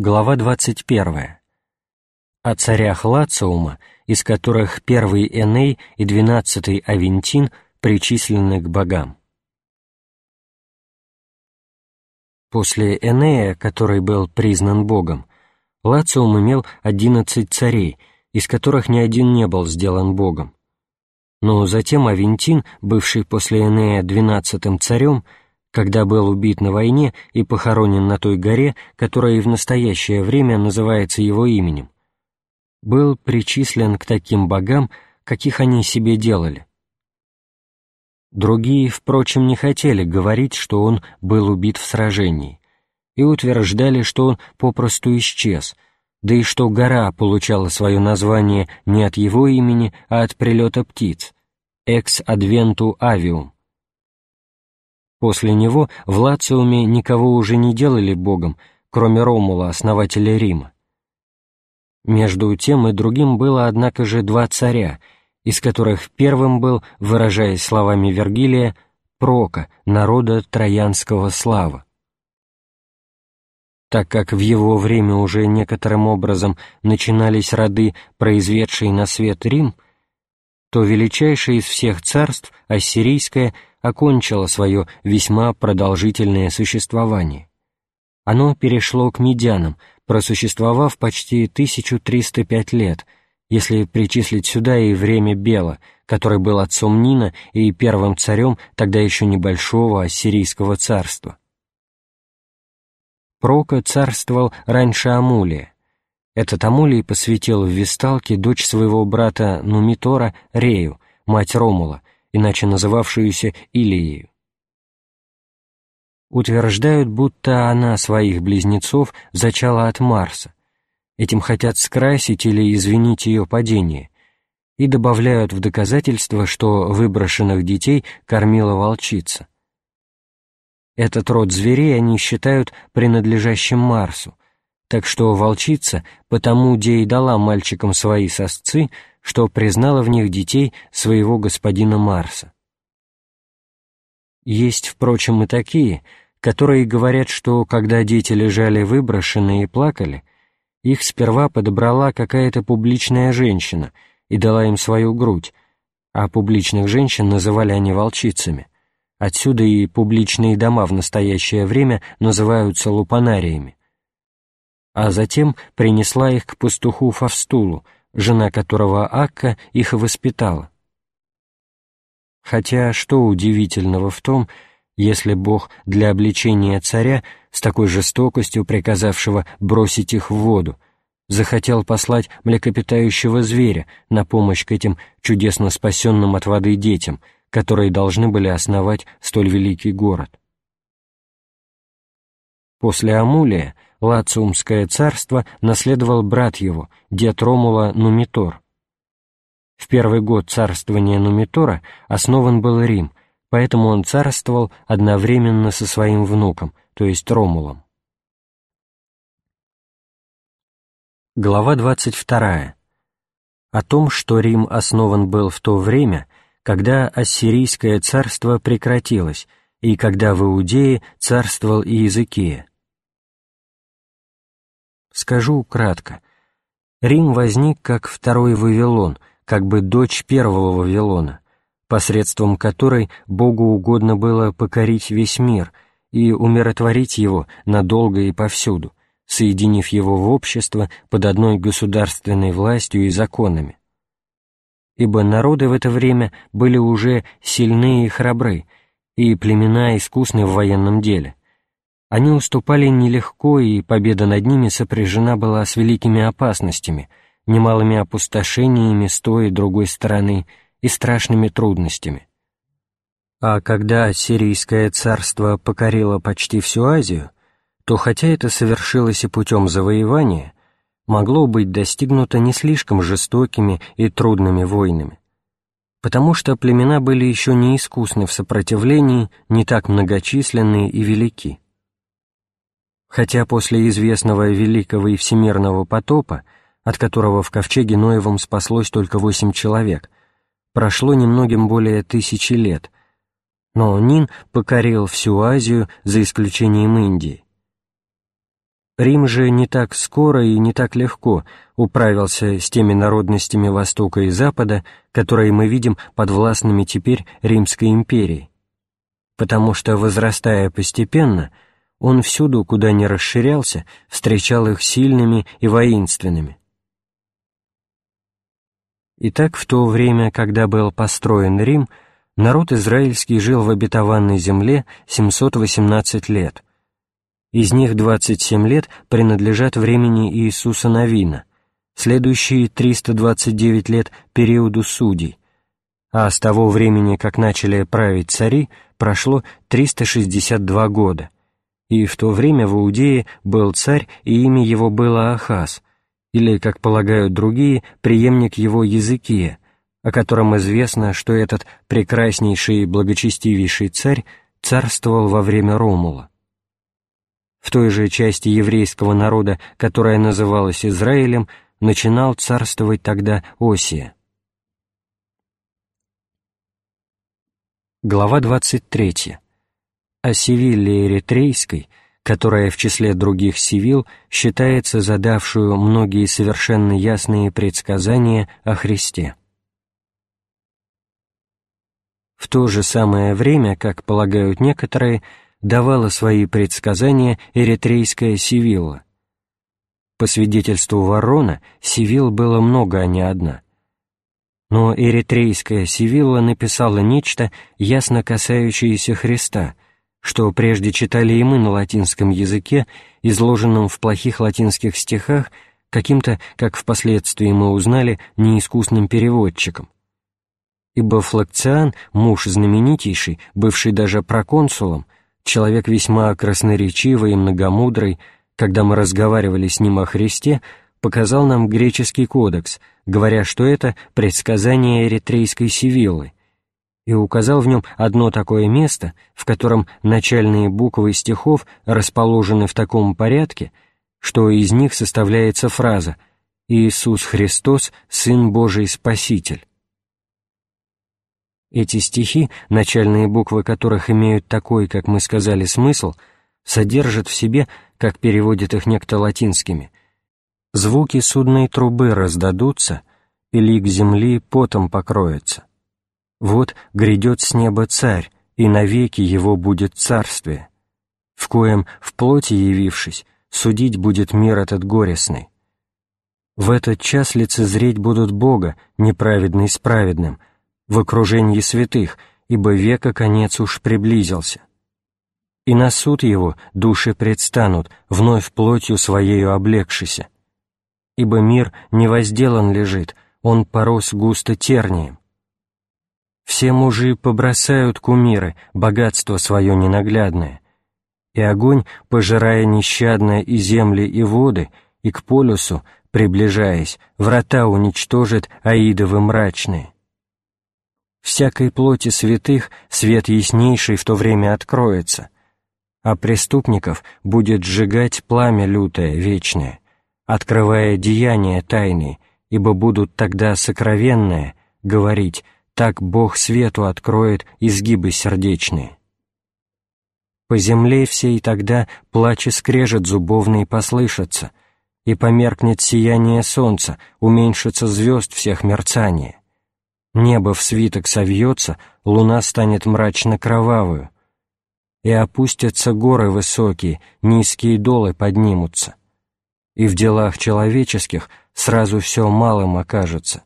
Глава 21. О царях Лациума, из которых первый Эней и двенадцатый Авентин причислены к богам. После Энея, который был признан богом, Лациум имел одиннадцать царей, из которых ни один не был сделан богом. Но затем Авентин, бывший после Энея двенадцатым царем, когда был убит на войне и похоронен на той горе, которая и в настоящее время называется его именем, был причислен к таким богам, каких они себе делали. Другие, впрочем, не хотели говорить, что он был убит в сражении, и утверждали, что он попросту исчез, да и что гора получала свое название не от его имени, а от прилета птиц — «экс адвенту авиум», После него в Лациуме никого уже не делали богом, кроме Ромула, основателя Рима. Между тем и другим было, однако же, два царя, из которых первым был, выражаясь словами Вергилия, Прока, народа троянского слава. Так как в его время уже некоторым образом начинались роды, произведшие на свет Рим, то величайшее из всех царств, ассирийское, окончило свое весьма продолжительное существование. Оно перешло к медянам, просуществовав почти 1305 лет, если причислить сюда и время Бела, который был отцом Нина и первым царем тогда еще небольшого ассирийского царства. Прока царствовал раньше Амулия. Этот Амулий посвятил в Весталке дочь своего брата Нумитора Рею, мать Ромула, иначе называвшуюся Илией. Утверждают, будто она своих близнецов зачала от Марса. Этим хотят скрасить или извинить ее падение, и добавляют в доказательство, что выброшенных детей кормила волчица. Этот род зверей они считают принадлежащим Марсу, так что волчица потому де и дала мальчикам свои сосцы, что признала в них детей своего господина Марса. Есть, впрочем, и такие, которые говорят, что когда дети лежали выброшенные и плакали, их сперва подобрала какая-то публичная женщина и дала им свою грудь, а публичных женщин называли они волчицами. Отсюда и публичные дома в настоящее время называются лупанариями. А затем принесла их к пастуху Фавстулу, жена которого Акка их воспитала. Хотя что удивительного в том, если Бог для обличения царя, с такой жестокостью приказавшего бросить их в воду, захотел послать млекопитающего зверя на помощь к этим чудесно спасенным от воды детям, которые должны были основать столь великий город. После Амулия Лациумское царство наследовал брат его, дед Ромула Нумитор. В первый год царствования Нумитора основан был Рим, поэтому он царствовал одновременно со своим внуком, то есть Ромулом. Глава 22. О том, что Рим основан был в то время, когда Ассирийское царство прекратилось, и когда в Иудее царствовал Иезекия. Скажу кратко. Рим возник как второй Вавилон, как бы дочь первого Вавилона, посредством которой Богу угодно было покорить весь мир и умиротворить его надолго и повсюду, соединив его в общество под одной государственной властью и законами. Ибо народы в это время были уже сильны и храбры, и племена искусны в военном деле. Они уступали нелегко, и победа над ними сопряжена была с великими опасностями, немалыми опустошениями с той и другой стороны и страшными трудностями. А когда Сирийское царство покорило почти всю Азию, то хотя это совершилось и путем завоевания, могло быть достигнуто не слишком жестокими и трудными войнами, потому что племена были еще не искусны в сопротивлении, не так многочисленные и велики. Хотя после известного великого и всемирного потопа, от которого в ковчеге Ноевом спаслось только восемь человек, прошло немногим более тысячи лет, но Нин покорил всю Азию за исключением Индии. Рим же не так скоро и не так легко управился с теми народностями Востока и Запада, которые мы видим подвластными теперь Римской империи, потому что, возрастая постепенно, он всюду, куда ни расширялся, встречал их сильными и воинственными. Итак, в то время, когда был построен Рим, народ израильский жил в обетованной земле 718 лет – из них 27 лет принадлежат времени Иисуса Новина, следующие 329 лет — периоду судей, а с того времени, как начали править цари, прошло 362 года, и в то время в Иудее был царь, и имя его было Ахаз, или, как полагают другие, преемник его Языкия, о котором известно, что этот прекраснейший и благочестивейший царь царствовал во время Ромула в той же части еврейского народа, которая называлась Израилем, начинал царствовать тогда Осия. Глава 23. О Севилле Эритрейской, которая в числе других Севил считается задавшую многие совершенно ясные предсказания о Христе. В то же самое время, как полагают некоторые, давала свои предсказания эритрейская Сивилла. По свидетельству Ворона, Сивил было много, а не одна. Но эритрейская Сивилла написала нечто, ясно касающееся Христа, что прежде читали и мы на латинском языке, изложенном в плохих латинских стихах, каким-то, как впоследствии мы узнали, неискусным переводчиком. Ибо Флакциан, муж знаменитейший, бывший даже проконсулом, человек весьма красноречивый и многомудрый, когда мы разговаривали с ним о Христе, показал нам греческий кодекс, говоря, что это предсказание эритрейской Сивиллы, и указал в нем одно такое место, в котором начальные буквы стихов расположены в таком порядке, что из них составляется фраза «Иисус Христос, Сын Божий Спаситель». Эти стихи, начальные буквы которых имеют такой, как мы сказали, смысл, содержат в себе, как переводит их некто латинскими, «Звуки судной трубы раздадутся, и лик земли потом покроется. Вот грядет с неба царь, и навеки его будет царствие, в коем, в плоти явившись, судить будет мир этот горестный. В этот час лицезреть будут Бога, неправедный с праведным, в окружении святых, ибо века конец уж приблизился. И на суд его души предстанут, вновь плотью своею облегшися. Ибо мир не возделан лежит, он порос густо тернием. Все мужи побросают кумиры, богатство свое ненаглядное, и огонь, пожирая нещадно и земли, и воды, и к полюсу, приближаясь, врата уничтожит аидовы мрачные. Всякой плоти святых свет яснейший в то время откроется, а преступников будет сжигать пламя лютое, вечное, открывая деяния тайные, ибо будут тогда сокровенные говорить «так Бог свету откроет изгибы сердечные». По земле всей тогда плач и скрежет зубовный послышатся, и померкнет сияние солнца, уменьшится звезд всех мерцание Небо в свиток совьется, луна станет мрачно-кровавую, и опустятся горы высокие, низкие долы поднимутся, и в делах человеческих сразу все малым окажется,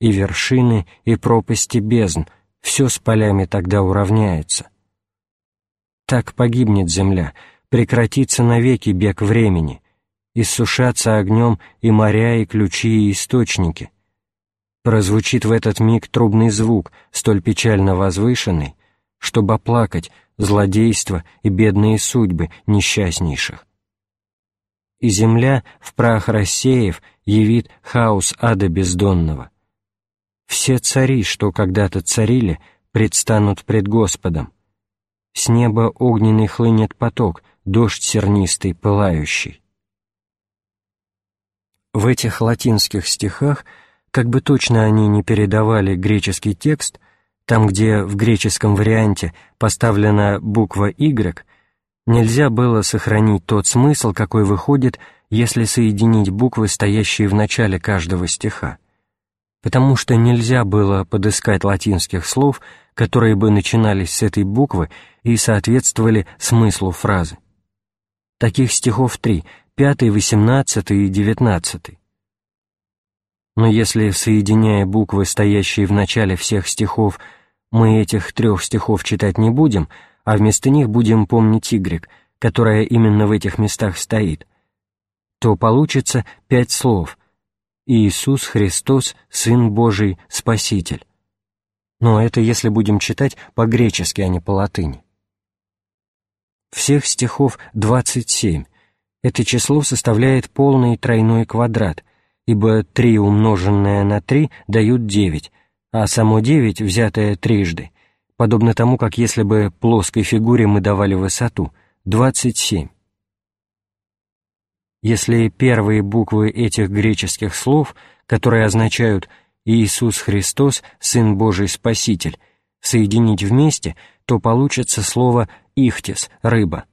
и вершины, и пропасти бездн, все с полями тогда уравняется. Так погибнет земля, прекратится навеки бег времени, иссушатся огнем и моря, и ключи, и источники, прозвучит в этот миг трубный звук, столь печально возвышенный, чтобы оплакать злодейство и бедные судьбы несчастнейших. И земля, в прах рассеев, явит хаос ада бездонного. Все цари, что когда-то царили, предстанут пред Господом. С неба огненный хлынет поток, дождь сернистый, пылающий. В этих латинских стихах – как бы точно они не передавали греческий текст, там, где в греческом варианте поставлена буква «y», Нельзя было сохранить тот смысл, какой выходит, если соединить буквы, стоящие в начале каждого стиха, потому что нельзя было подыскать латинских слов, которые бы начинались с этой буквы и соответствовали смыслу фразы. Таких стихов три — пятый, восемнадцатый и девятнадцатый. Но если, соединяя буквы, стоящие в начале всех стихов, мы этих трех стихов читать не будем — а вместо них будем помнить Y, которая именно в этих местах стоит, то получится пять слов «Иисус Христос, Сын Божий, Спаситель». Но это если будем читать по-гречески, а не по-латыни. Всех стихов 27. Это число составляет полный тройной квадрат, ибо 3 умноженное на 3 дают 9, а само 9, взятое трижды, подобно тому, как если бы плоской фигуре мы давали высоту — 27. Если первые буквы этих греческих слов, которые означают «Иисус Христос, Сын Божий Спаситель», соединить вместе, то получится слово «ихтис» — «рыба».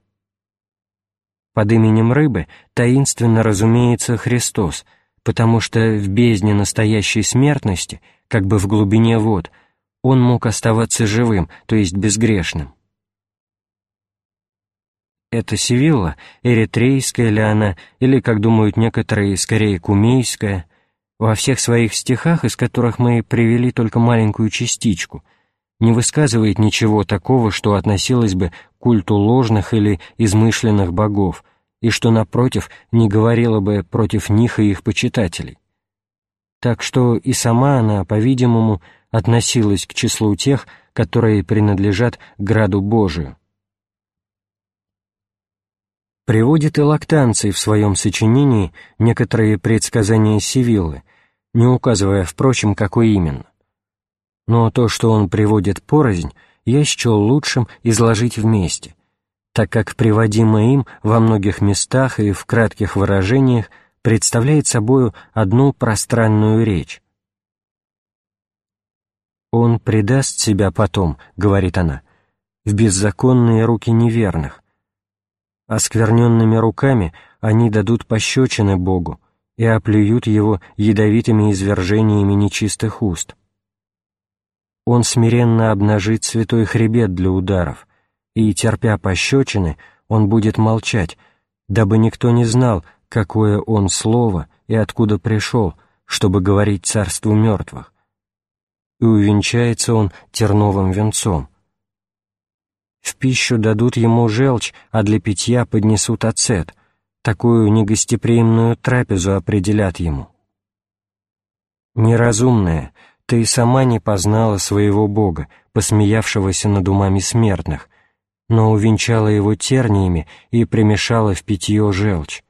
Под именем рыбы таинственно разумеется Христос, потому что в бездне настоящей смертности, как бы в глубине вод — он мог оставаться живым, то есть безгрешным. Это Севилла, эритрейская ли она, или, как думают некоторые, скорее кумейская, во всех своих стихах, из которых мы привели только маленькую частичку, не высказывает ничего такого, что относилось бы к культу ложных или измышленных богов, и что, напротив, не говорило бы против них и их почитателей. Так что и сама она, по-видимому, относилась к числу тех, которые принадлежат граду Божию. Приводит и Лактанций в своем сочинении некоторые предсказания Сивиллы, не указывая, впрочем, какой именно. Но то, что он приводит порознь, я счел лучшим изложить вместе, так как приводимое им во многих местах и в кратких выражениях представляет собою одну пространную речь, «Он предаст себя потом», — говорит она, — «в беззаконные руки неверных. Оскверненными руками они дадут пощечины Богу и оплюют его ядовитыми извержениями нечистых уст. Он смиренно обнажит святой хребет для ударов, и, терпя пощечины, он будет молчать, дабы никто не знал, какое он слово и откуда пришел, чтобы говорить царству мертвых и увенчается он терновым венцом. В пищу дадут ему желчь, а для питья поднесут ацет, такую негостеприимную трапезу определят ему. Неразумная, ты сама не познала своего Бога, посмеявшегося над умами смертных, но увенчала его терниями и примешала в питье желчь.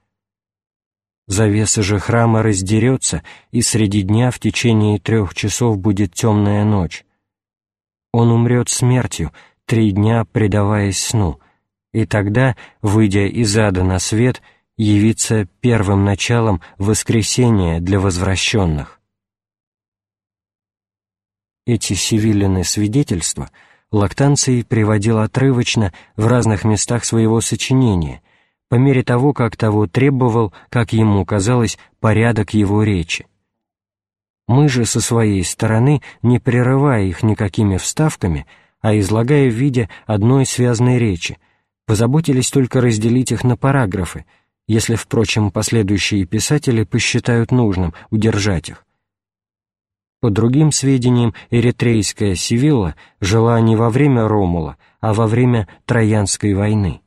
Завеса же храма раздерется, и среди дня в течение трех часов будет темная ночь. Он умрет смертью, три дня предаваясь сну, и тогда, выйдя из ада на свет, явится первым началом воскресения для возвращенных. Эти сивиллины свидетельства Лактанций приводил отрывочно в разных местах своего сочинения — по мере того, как того требовал, как ему казалось, порядок его речи. Мы же со своей стороны, не прерывая их никакими вставками, а излагая в виде одной связной речи, позаботились только разделить их на параграфы, если, впрочем, последующие писатели посчитают нужным удержать их. По другим сведениям, эритрейская Сивилла жила не во время Ромула, а во время Троянской войны.